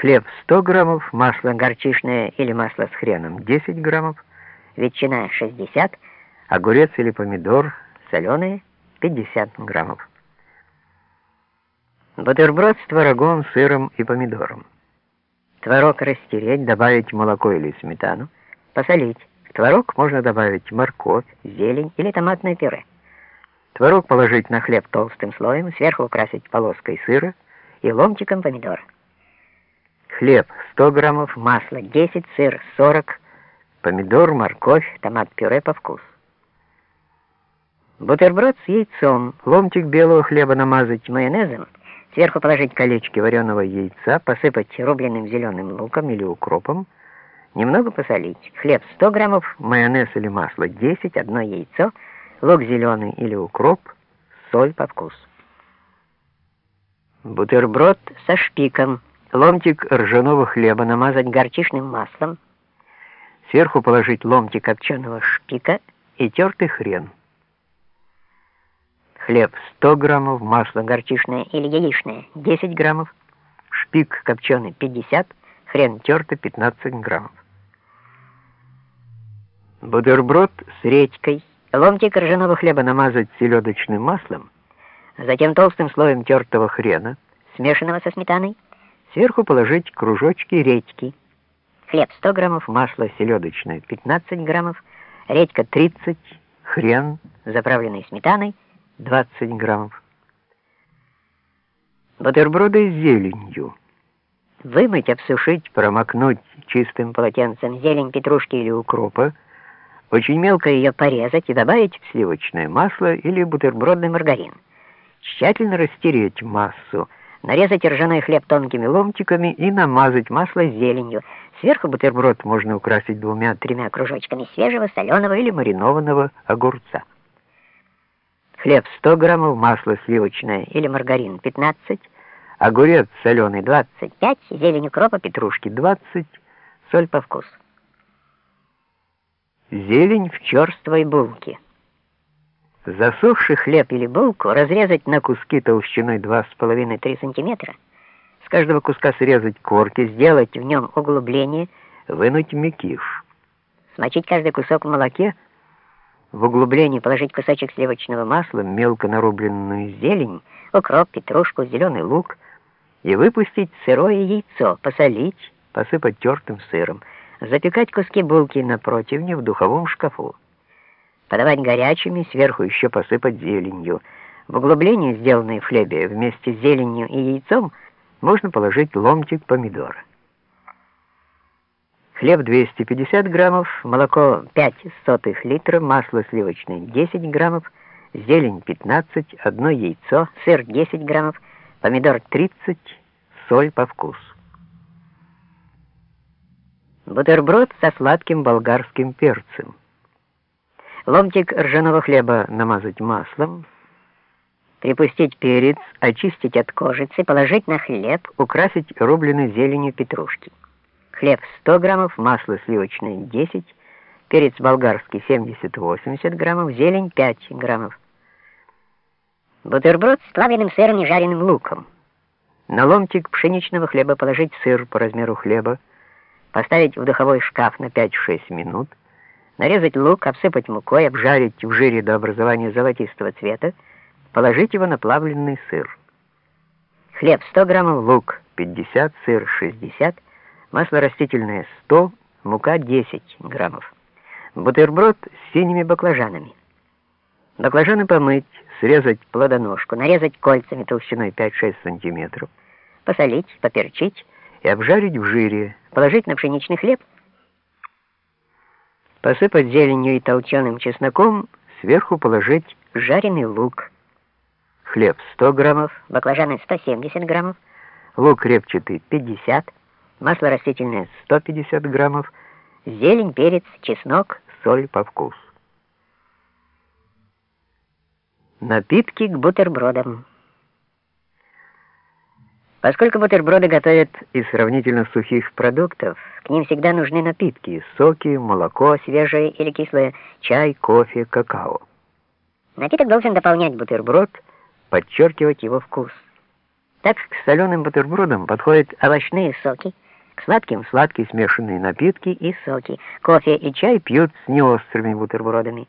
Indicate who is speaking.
Speaker 1: Хлеб 100 граммов, масло горчичное или масло с хреном 10 граммов, ветчина 60, огурец или помидор соленые 50 граммов. Бутерброд с творогом, сыром и помидором. Творог растереть, добавить молоко или сметану, посолить. В творог можно добавить морковь, зелень или томатное пюре. Творог положить на хлеб толстым слоем, сверху украсить полоской сыра и ломтиком помидора. Хлеб 100 граммов, масло 10, сыр 40, помидор, морковь, томат-пюре по вкусу. Бутерброд с яйцом, ломтик белого хлеба намазать майонезом, сверху положить колечки вареного яйца, посыпать рубленым зеленым луком или укропом, немного посолить. Хлеб 100 граммов, майонез или масло 10, одно яйцо, лук зеленый или укроп, соль по вкусу. Бутерброд со шпиком, ломтик ржаного хлеба намазать горчичным маслом, сверху положить ломтик копченого шпика и тертый хрен хлеб 100 граммов, масло горчичное или яичное 10 граммов, шпик копченый 50, хрен тертый 15 граммов. Бутерброд с редькой, ломтик ржаного хлеба намазать селедочным маслом, затем толстым слоем тертого хрена, смешанного со сметаной, сверху положить кружочки редьки, хлеб 100 граммов, масло селедочное 15 граммов, редька 30, хрен, заправленный сметаной, 20 граммов. Бутерброды с зеленью. Вымыть, обсушить, промокнуть чистым полотенцем зелень петрушки или укропа, очень мелко ее порезать и добавить в сливочное масло или бутербродный маргарин. Тщательно растереть массу, нарезать ржаной хлеб тонкими ломтиками и намазать масло зеленью. Сверху бутерброд можно украсить двумя-тремя кружочками свежего, соленого или маринованного огурца хлеб 100 граммов, масло сливочное или маргарин 15, огурец соленый 25, зелень укропа, петрушки 20, соль по вкусу. Зелень в черствой булке. Засохший хлеб или булку разрезать на куски толщиной 2,5-3 см. С каждого куска срезать корки, сделать в нем углубление, вынуть мякиш. Смочить каждый кусок в молоке, в углубление положить кусочек сливочного масла, мелко нарубленную зелень, укроп, петрушку, зеленый лук и выпустить сырое яйцо, посолить, посыпать тертым сыром, запекать куски булки на противне в духовом шкафу, подавать горячими, сверху еще посыпать зеленью. В углубление, сделанное в хлебе, вместе с зеленью и яйцом, можно положить ломтик помидора хлеб 250 граммов, молоко 5 сотых литра, масло сливочное 10 граммов, зелень 15, одно яйцо, сыр 10 граммов, помидор 30, соль по вкусу. Бутерброд со сладким болгарским перцем. Ломтик ржаного хлеба намазать маслом, припустить перец, очистить от кожицы, положить на хлеб, украсить рубленой зеленью петрушки хлеб 100 граммов, масло сливочное 10, перец болгарский 70-80 граммов, зелень 5 граммов. Бутерброд с плавленным сыром и жареным луком. На ломтик пшеничного хлеба положить сыр по размеру хлеба, поставить в духовой шкаф на 5-6 минут, нарезать лук, обсыпать мукой, обжарить в жире до образования золотистого цвета, положить его на плавленный сыр. Хлеб 100 граммов, лук 50, сыр 60 масло растительное 100, мука 10 граммов. Бутерброд с синими баклажанами. Баклажаны помыть, срезать плодоножку, нарезать кольцами толщиной 5-6 сантиметров, посолить, поперчить и обжарить в жире, положить на пшеничный хлеб, посыпать зеленью и толченым чесноком, сверху положить жареный лук. Хлеб 100 граммов, баклажаны 170 граммов, лук репчатый 50 масло растительное 150 граммов, зелень, перец, чеснок, соль по вкусу. Напитки к бутербродам. Поскольку бутерброды готовят из сравнительно сухих продуктов, к ним всегда нужны напитки, соки, молоко свежее или кислое, чай, кофе, какао. Напиток должен дополнять бутерброд, подчеркивать его вкус. Так к соленым бутербродам подходят овощные соки, к сладким сладкие смешанные напитки и соки. Кофе и чай пьют с неострыми бутербродами.